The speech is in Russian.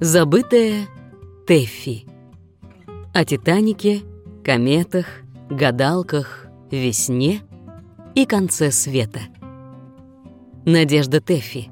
Забытая Тэффи. О Титанике, кометах, гадалках, весне и конце света. Надежда Тэффи.